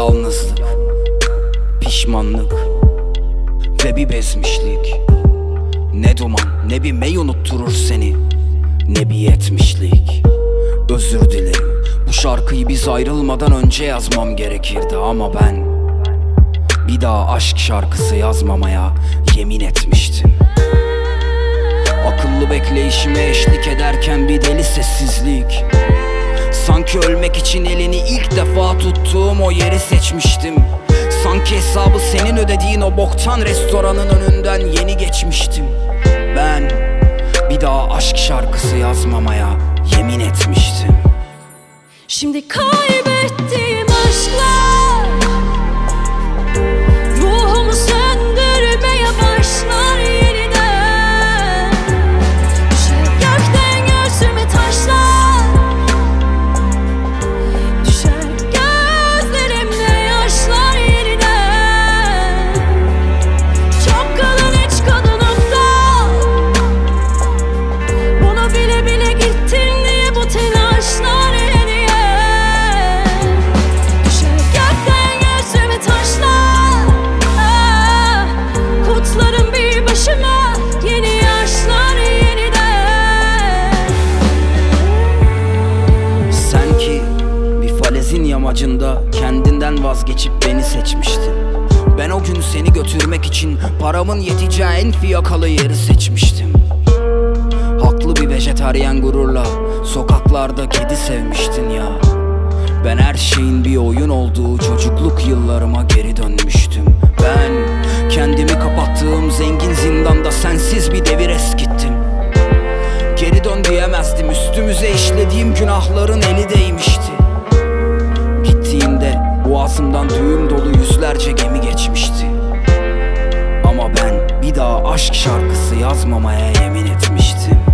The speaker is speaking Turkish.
Yalnızlık Pişmanlık Ve bir bezmişlik. Ne duman ne bir mey unutturur seni Ne bir yetmişlik. Özür dilerim Bu şarkıyı biz ayrılmadan önce yazmam gerekirdi ama ben Bir daha aşk şarkısı yazmamaya yemin etmiştim. Akıllı bekleyişime eşlik ederken bir deli sessizlik Sanki ölmek için elini ilk defa tuttuğum o yeri seçmiştim. Sanki hesabı senin ödediğin o boktan restoranın önünden yeni geçmiştim. Ben bir daha aşk şarkısı yazmamaya yemin etmiştim. Şimdi kaybettiğim falezin yamacında kendinden vazgeçip beni seçmiştin. Ben o gün seni götürmek için paramın yeteceği en fiyakalı yeri seçmiştim. Haklı bir vejetaryen gururla sokaklarda kedi sevmiştin ya. Ben her şeyin bir oyun olduğu çocukluk yıllarıma geri dönmüştüm. Ben kendimi kapattığım zengin zindanda sensiz bir devir eskittim. Geri dön diyemezdim üstümüze işlediğim günahların eli değmişti yüzlerce gemi geçmişti. Ama ben bir daha aşk şarkısı yazmamaya yemin etmiştim